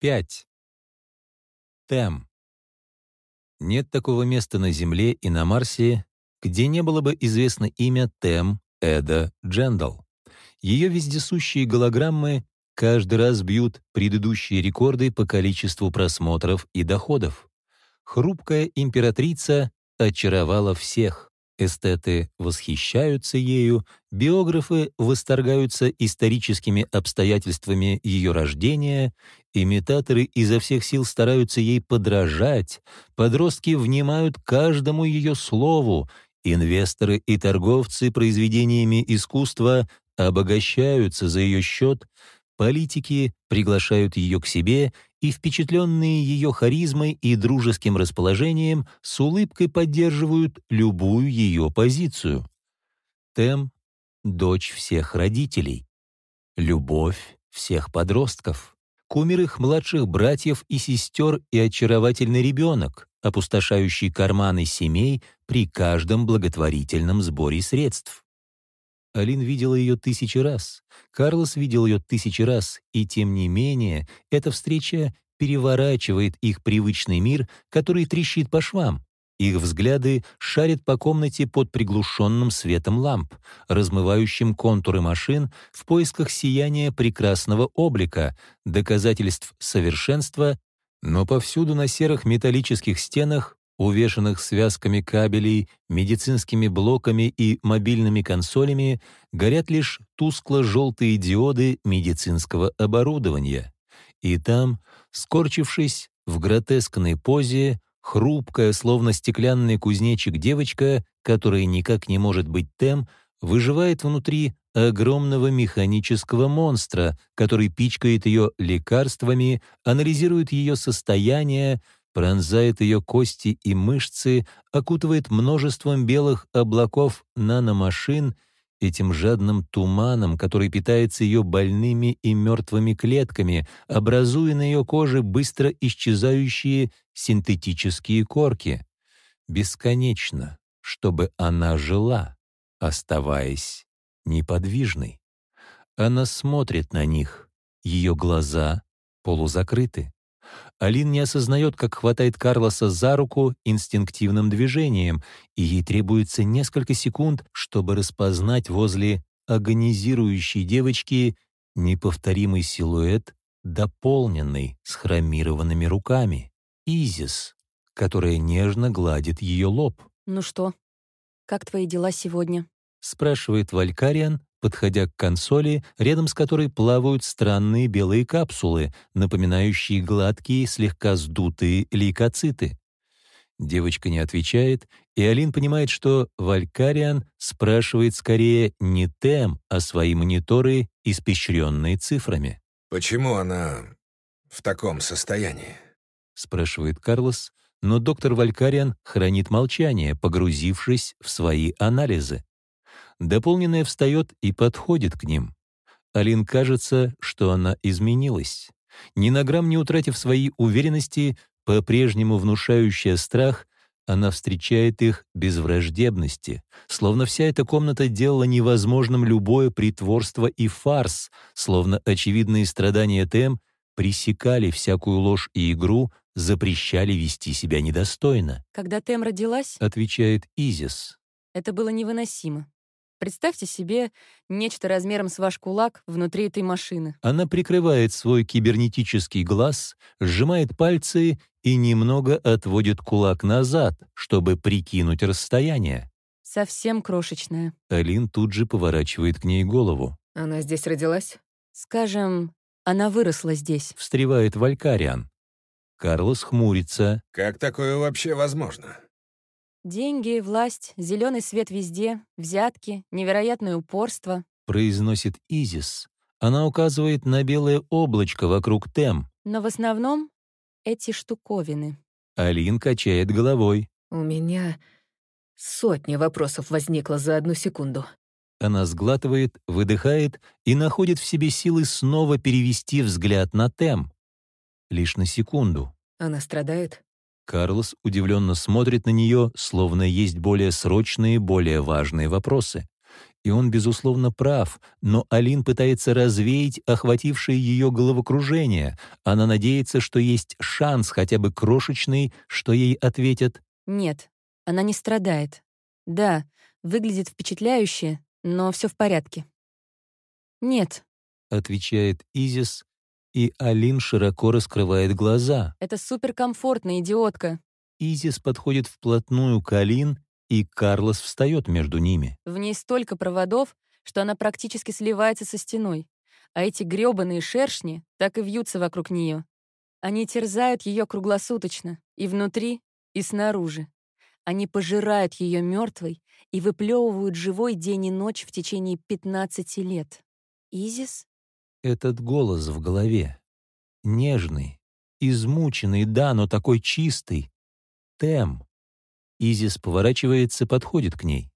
5. Тем. Нет такого места на Земле и на Марсе, где не было бы известно имя Тем Эда Джендал. Ее вездесущие голограммы каждый раз бьют предыдущие рекорды по количеству просмотров и доходов. Хрупкая императрица очаровала всех. Эстеты восхищаются ею, биографы восторгаются историческими обстоятельствами ее рождения, имитаторы изо всех сил стараются ей подражать, подростки внимают каждому ее слову, инвесторы и торговцы произведениями искусства обогащаются за ее счет, политики приглашают ее к себе и, впечатленные ее харизмой и дружеским расположением, с улыбкой поддерживают любую ее позицию. Тем — дочь всех родителей, любовь всех подростков, кумир их младших братьев и сестер и очаровательный ребенок, опустошающий карманы семей при каждом благотворительном сборе средств. Алин видела ее тысячи раз, Карлос видел ее тысячи раз, и тем не менее эта встреча переворачивает их привычный мир, который трещит по швам. Их взгляды шарят по комнате под приглушенным светом ламп, размывающим контуры машин в поисках сияния прекрасного облика, доказательств совершенства, но повсюду на серых металлических стенах увешанных связками кабелей, медицинскими блоками и мобильными консолями, горят лишь тускло-желтые диоды медицинского оборудования. И там, скорчившись в гротескной позе, хрупкая, словно стеклянный кузнечик девочка, которая никак не может быть тем, выживает внутри огромного механического монстра, который пичкает ее лекарствами, анализирует ее состояние, пронзает ее кости и мышцы, окутывает множеством белых облаков наномашин, этим жадным туманом, который питается ее больными и мертвыми клетками, образуя на ее коже быстро исчезающие синтетические корки. Бесконечно, чтобы она жила, оставаясь неподвижной. Она смотрит на них, ее глаза полузакрыты. Алин не осознает, как хватает Карлоса за руку инстинктивным движением, и ей требуется несколько секунд, чтобы распознать возле агонизирующей девочки неповторимый силуэт, дополненный с хромированными руками. Изис, которая нежно гладит ее лоб. «Ну что, как твои дела сегодня?» — спрашивает Валькариан, подходя к консоли, рядом с которой плавают странные белые капсулы, напоминающие гладкие, слегка сдутые лейкоциты. Девочка не отвечает, и Алин понимает, что Валькариан спрашивает скорее не Тем, а свои мониторы, испещренные цифрами. «Почему она в таком состоянии?» — спрашивает Карлос, но доктор Валькариан хранит молчание, погрузившись в свои анализы. Дополненная встает и подходит к ним. Алин кажется, что она изменилась. Ни на грамм не утратив своей уверенности, по-прежнему внушающая страх, она встречает их без враждебности, словно вся эта комната делала невозможным любое притворство и фарс, словно очевидные страдания Тем пресекали всякую ложь и игру, запрещали вести себя недостойно. «Когда Тем родилась, — отвечает Изис, — это было невыносимо. Представьте себе нечто размером с ваш кулак внутри этой машины. Она прикрывает свой кибернетический глаз, сжимает пальцы и немного отводит кулак назад, чтобы прикинуть расстояние. Совсем крошечная. Алин тут же поворачивает к ней голову. Она здесь родилась? Скажем, она выросла здесь. Встревает Валькариан. Карлос хмурится. Как такое вообще возможно? Деньги, власть, зеленый свет везде, взятки, невероятное упорство. Произносит Изис. Она указывает на белое облачко вокруг Тем. Но в основном эти штуковины. Алин качает головой. У меня сотни вопросов возникло за одну секунду. Она сглатывает, выдыхает и находит в себе силы снова перевести взгляд на Тем. Лишь на секунду. Она страдает? Карлос удивленно смотрит на нее, словно есть более срочные, более важные вопросы. и он, безусловно, прав, но Алин пытается развеять охватившее ее головокружение. Она надеется, что есть шанс, хотя бы крошечный, что ей ответят Нет, она не страдает. Да, выглядит впечатляюще, но все в порядке. Нет, отвечает Изис, и Алин широко раскрывает глаза. это суперкомфортно, идиотка. Изис подходит вплотную к Алин, и Карлос встает между ними. В ней столько проводов, что она практически сливается со стеной. А эти грёбаные шершни так и вьются вокруг нее. Они терзают ее круглосуточно, и внутри, и снаружи. Они пожирают ее мертвой и выплевывают живой день и ночь в течение 15 лет. Изис? Этот голос в голове. Нежный, измученный, да, но такой чистый. Тем. Изис поворачивается, подходит к ней.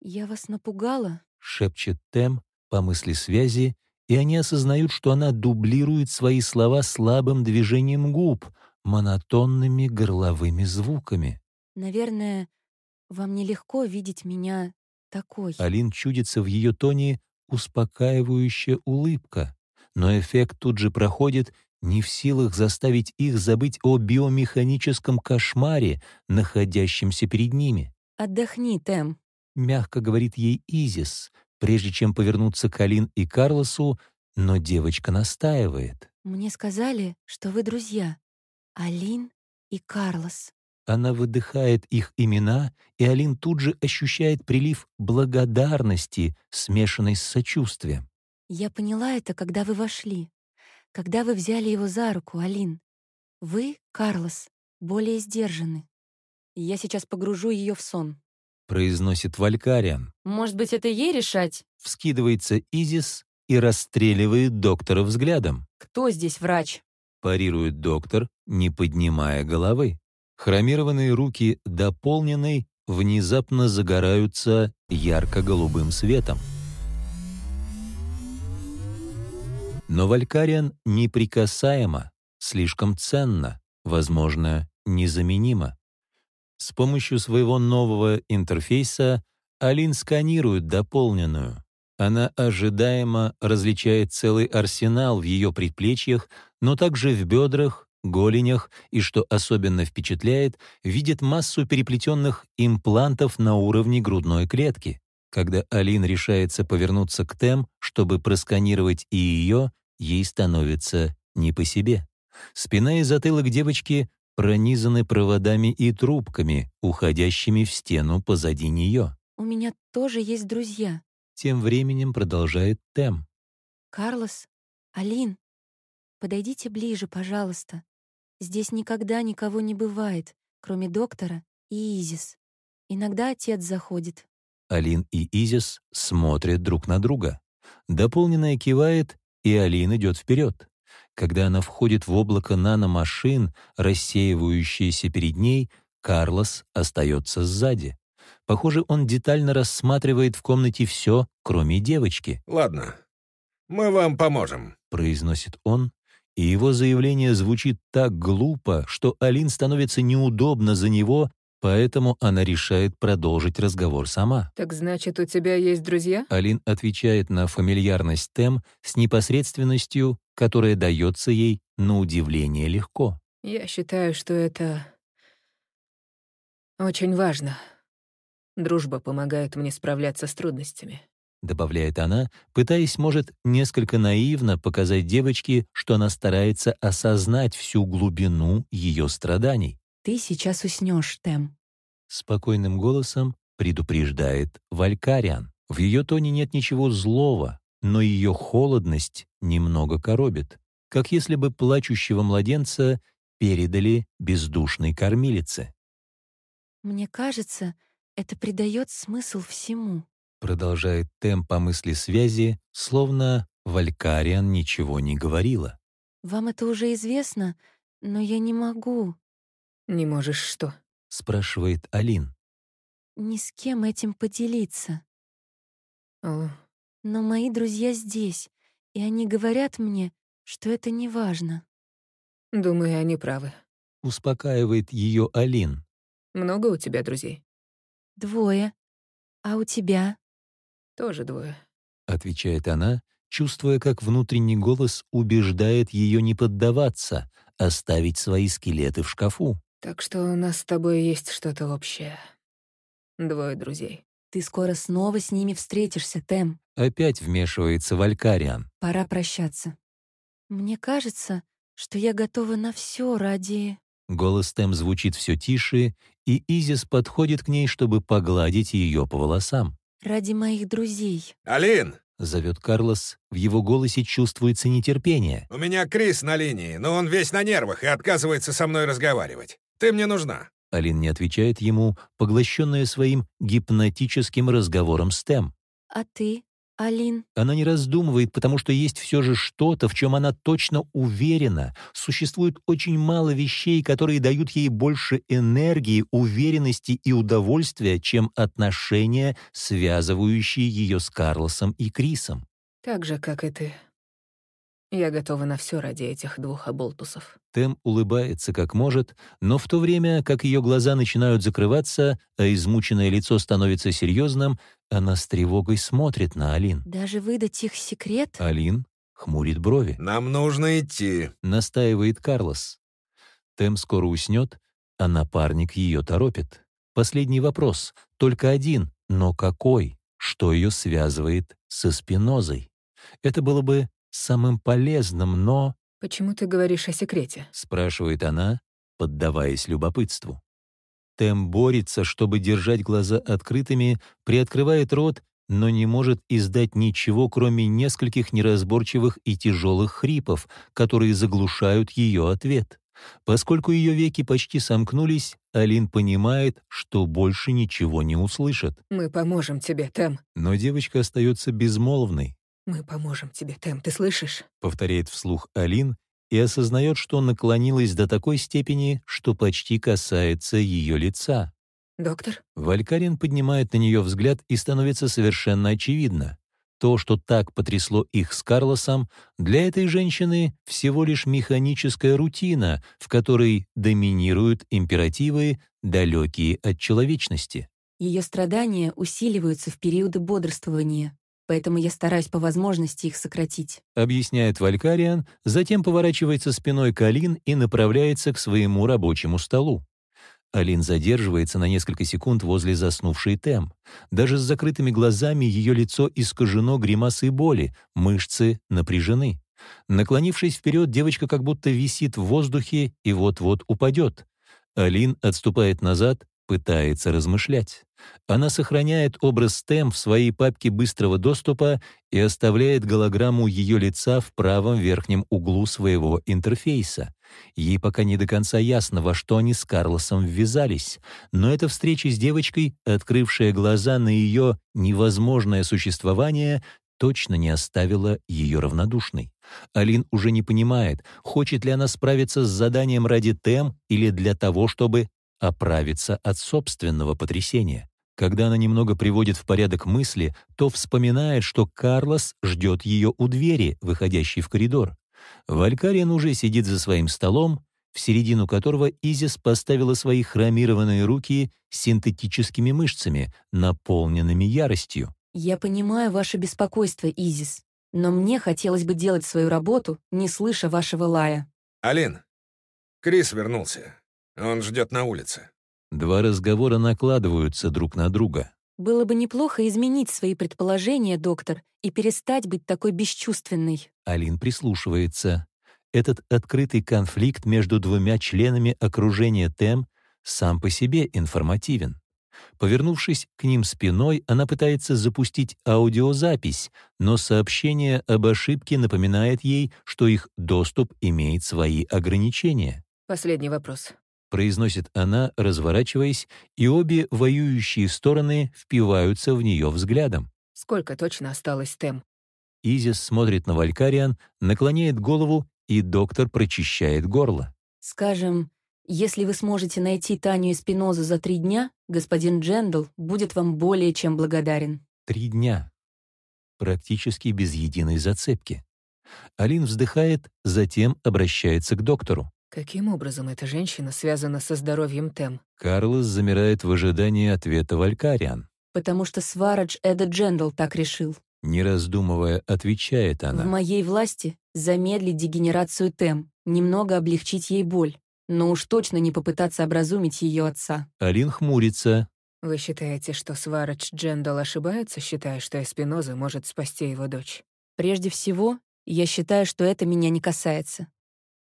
Я вас напугала? Шепчет Тем по мысли связи, и они осознают, что она дублирует свои слова слабым движением губ, монотонными горловыми звуками. Наверное, вам нелегко видеть меня такой. Алин чудится в ее тоне успокаивающая улыбка, но эффект тут же проходит, не в силах заставить их забыть о биомеханическом кошмаре, находящемся перед ними. Отдохни, Тем. Мягко говорит ей Изис, прежде чем повернуться к Алин и Карлосу, но девочка настаивает. Мне сказали, что вы друзья. Алин и Карлос. Она выдыхает их имена, и Алин тут же ощущает прилив благодарности, смешанной с сочувствием. Я поняла это, когда вы вошли. Когда вы взяли его за руку, Алин. Вы, Карлос, более сдержаны. Я сейчас погружу ее в сон. Произносит Валькариан. Может быть, это ей решать? Вскидывается Изис и расстреливает доктора взглядом. Кто здесь врач? Парирует доктор, не поднимая головы. Хромированные руки дополненной внезапно загораются ярко-голубым светом. Но Валькариан неприкасаема, слишком ценна, возможно, незаменима. С помощью своего нового интерфейса Алин сканирует дополненную. Она ожидаемо различает целый арсенал в ее предплечьях, но также в бедрах, голенях и, что особенно впечатляет, видит массу переплетенных имплантов на уровне грудной клетки. Когда Алин решается повернуться к Тем, чтобы просканировать и ее, ей становится не по себе. Спина и затылок девочки пронизаны проводами и трубками, уходящими в стену позади нее. У меня тоже есть друзья. Тем временем продолжает Тем. Карлос, Алин, подойдите ближе, пожалуйста. Здесь никогда никого не бывает, кроме доктора и Изис. Иногда отец заходит. Алин и Изис смотрят друг на друга. Дополненная кивает, и Алин идет вперед. Когда она входит в облако наномашин, рассеивающиеся перед ней, Карлос остается сзади. Похоже, он детально рассматривает в комнате все, кроме девочки, Ладно, мы вам поможем. произносит он, и его заявление звучит так глупо, что Алин становится неудобно за него, поэтому она решает продолжить разговор сама. Так значит, у тебя есть друзья? Алин отвечает на фамильярность тем с непосредственностью, которая дается ей на удивление легко. Я считаю, что это очень важно. Дружба помогает мне справляться с трудностями. Добавляет она, пытаясь, может, несколько наивно показать девочке, что она старается осознать всю глубину ее страданий. Ты сейчас уснешь, Тем. Спокойным голосом предупреждает Валькариан. В ее тоне нет ничего злого, но ее холодность немного коробит, как если бы плачущего младенца передали бездушной кормилице. Мне кажется, это придает смысл всему. Продолжает темп по мысли связи, словно Валькариан ничего не говорила. Вам это уже известно, но я не могу Не можешь что? Спрашивает Алин. ни с кем этим поделиться. О, Но мои друзья здесь, и они говорят мне, что это не важно. думаю, они правы. Успокаивает ее Алин. Много у тебя друзей? Двое. А у тебя? Тоже двое. — отвечает она, чувствуя, как внутренний голос убеждает ее не поддаваться, оставить свои скелеты в шкафу. Так что у нас с тобой есть что-то общее. Двое друзей. Ты скоро снова с ними встретишься, Тем. Опять вмешивается Валькариан. Пора прощаться. Мне кажется, что я готова на все ради... Голос Тем звучит все тише, и Изис подходит к ней, чтобы погладить ее по волосам. ради моих друзей. «Алин, Зовет Карлос, в его голосе чувствуется нетерпение. у меня Крис на линии, но он весь на нервах и отказывается со мной разговаривать. Ты мне нужна». Алин не отвечает ему, поглощенная своим гипнотическим разговором с Тем. А ты, Алин? Она не раздумывает, потому что есть все же что-то, в чем она точно уверена. Существует очень мало вещей, которые дают ей больше энергии, уверенности и удовольствия, чем отношения, связывающие ее с Карлосом и Крисом. Так же, как и ты. Я готова на все ради этих двух оболтусов. Тем улыбается как может, но в то время, как ее глаза начинают закрываться, а измученное лицо становится серьезным, она с тревогой смотрит на Алин. Даже выдать их секрет? Алин хмурит брови. «Нам нужно идти». настаивает Карлос. Тем скоро уснет, а напарник ее торопит. Последний вопрос, только один, но какой? Что ее связывает со спинозой? Это было бы самым полезным, но... Почему ты говоришь о секрете? спрашивает она, поддаваясь любопытству. Тем борется, чтобы держать глаза открытыми, приоткрывает рот, но не может издать ничего, кроме нескольких неразборчивых и тяжелых хрипов, которые заглушают ее ответ. Поскольку ее веки почти сомкнулись, Алин понимает, что больше ничего не услышит. Мы поможем тебе, Тем. Но девочка остается безмолвной, Мы поможем тебе, Тем, ты слышишь? повторяет вслух Алин и осознает, что наклонилась до такой степени, что почти касается ее лица. Доктор? Валькарин поднимает на нее взгляд и становится совершенно очевидно. То, что так потрясло их с Карлосом, для этой женщины всего лишь механическая рутина, в которой доминируют императивы, далекие от человечности. Ее страдания усиливаются в периоды бодрствования, поэтому я стараюсь по возможности их сократить. Объясняет Валькариан, затем поворачивается спиной к Алин и направляется к своему рабочему столу. Алин задерживается на несколько секунд возле заснувшей Тем. Даже с закрытыми глазами ее лицо искажено гримасой боли, мышцы напряжены. Наклонившись вперед, девочка как будто висит в воздухе и вот-вот упадет. Алин отступает назад, пытается размышлять. Она сохраняет образ Тем в своей папке быстрого доступа и оставляет голограмму ее лица в правом верхнем углу своего интерфейса. Ей пока не до конца ясно, во что они с Карлосом ввязались, но эта встреча с девочкой, открывшая глаза на ее невозможное существование, точно не оставила ее равнодушной. Алин уже не понимает, хочет ли она справиться с заданием ради Тем или для того, чтобы оправиться от собственного потрясения. Когда она немного приводит в порядок мысли, то вспоминает, что Карлос ждет ее у двери, выходящей в коридор. Валькариан уже сидит за своим столом, в середину которого Изис поставила свои хромированные руки с синтетическими мышцами, наполненными яростью. Я понимаю ваше беспокойство, Изис, но мне хотелось бы делать свою работу, не слыша вашего лая. «Алин, Крис вернулся. Он ждет на улице». Два разговора накладываются друг на друга. Было бы неплохо изменить свои предположения, доктор, и перестать быть такой бесчувственной. Алин прислушивается. Этот открытый конфликт между двумя членами окружения Тем сам по себе информативен. Повернувшись к ним спиной, она пытается запустить аудиозапись, но сообщение об ошибке напоминает ей, что их доступ имеет свои ограничения. Последний вопрос. Произносит она, разворачиваясь, и обе воюющие стороны впиваются в нее взглядом. Сколько точно осталось, Тем? Изис смотрит на Валькариан, наклоняет голову, и доктор прочищает горло. Скажем, если вы сможете найти Таню и Спинозу за три дня, господин Джендл будет вам более чем благодарен. Три дня. Практически без единой зацепки. Алин вздыхает, затем обращается к доктору. Каким образом эта женщина связана со здоровьем Тем? Карлос замирает в ожидании ответа Валькариан. Потому что Сварадж Эда Джендал так решил. Не раздумывая, отвечает В она. моей власти замедлить дегенерацию Тем, немного облегчить ей боль, но уж точно не попытаться образумить ее отца. Алин хмурится. Вы считаете, что Сварадж Джендал ошибается, считая, что Эспиноза может спасти его дочь? Прежде всего, я считаю, что это меня не касается.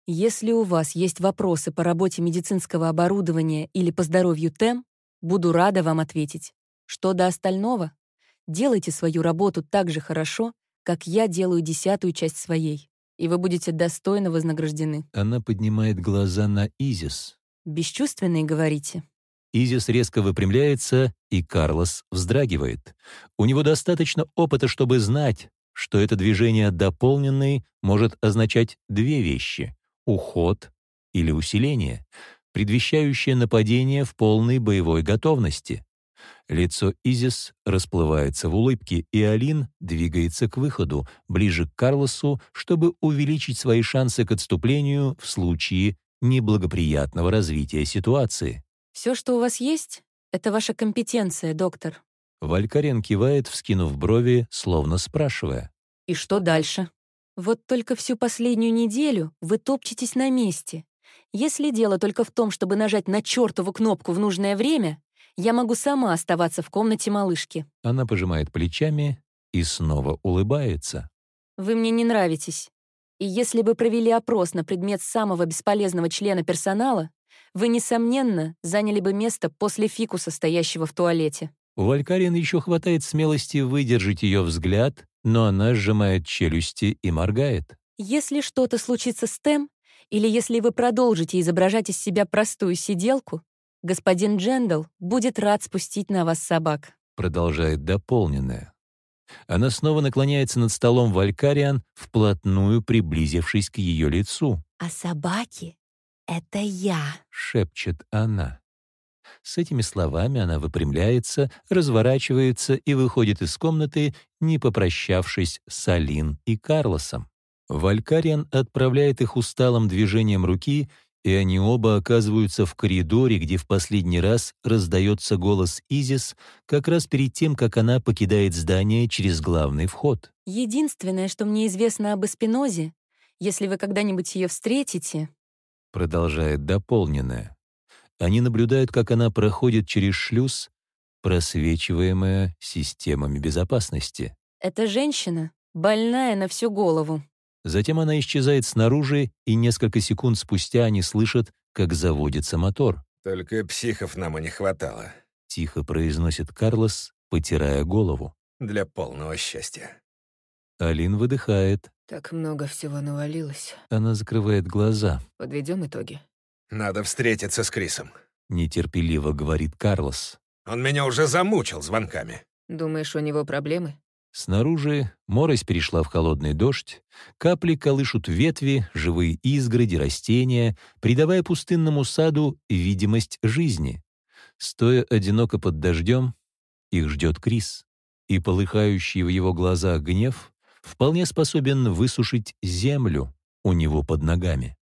Если у вас есть вопросы по работе медицинского оборудования или по здоровью ТЭМ, буду рада вам ответить. Что до остального, делайте свою работу так же хорошо, как я делаю десятую часть своей, и вы будете достойно вознаграждены. Она поднимает глаза на Изис. Бесчувственные, говорите? Изис резко выпрямляется, и Карлос вздрагивает. У него достаточно опыта, чтобы знать, что это движение «дополненный» может означать две вещи — уход или усиление, предвещающее нападение в полной боевой готовности. Лицо Изис расплывается в улыбке, и Алин двигается к выходу, ближе к Карлосу, чтобы увеличить свои шансы к отступлению в случае неблагоприятного развития ситуации. Все, что у вас есть, это ваша компетенция, доктор. Валькарен кивает, вскинув брови, словно спрашивая. И что дальше? Вот только всю последнюю неделю вы топчетесь на месте. Если дело только в том, чтобы нажать на чертову кнопку в нужное время, я могу сама оставаться в комнате малышки. Она пожимает плечами и снова улыбается. Вы мне не нравитесь. И если бы провели опрос на предмет самого бесполезного члена персонала, вы, несомненно, заняли бы место после фикуса, стоящего в туалете. У Валькарин еще хватает смелости выдержать ее взгляд, но она сжимает челюсти и моргает. Если что-то случится с Тем, или если вы продолжите изображать из себя простую сиделку, господин Джендал будет рад спустить на вас собак. Продолжает дополненная. Она снова наклоняется над столом Валькариан, вплотную приблизившись к ее лицу. А собаки — это я. шепчет она. С этими словами она выпрямляется, разворачивается и выходит из комнаты, не попрощавшись с Алин и Карлосом. Валькариан отправляет их усталым движением руки, и они оба оказываются в коридоре, где в последний раз раздается голос Изис, как раз перед тем, как она покидает здание через главный вход. Единственное, что мне известно об Эспинозе, если вы когда-нибудь ее встретите, Продолжает дополненная. Они наблюдают, как она проходит через шлюз, просвечиваемая системами безопасности. это женщина, больная на всю голову. Затем она исчезает снаружи, и несколько секунд спустя они слышат, как заводится мотор. Только психов нам и не хватало. Тихо произносит Карлос, потирая голову. Для полного счастья. Алин выдыхает. Так много всего навалилось. Она закрывает глаза. Подведем итоги. Надо встретиться с Крисом. Нетерпеливо говорит Карлос. Он меня уже замучил звонками. Думаешь, у него проблемы? Снаружи морось перешла в холодный дождь, капли колышут ветви, живые изгороди, растения, придавая пустынному саду видимость жизни. Стоя одиноко под дождем, их ждет Крис, и полыхающий в его глазах гнев вполне способен высушить землю у него под ногами.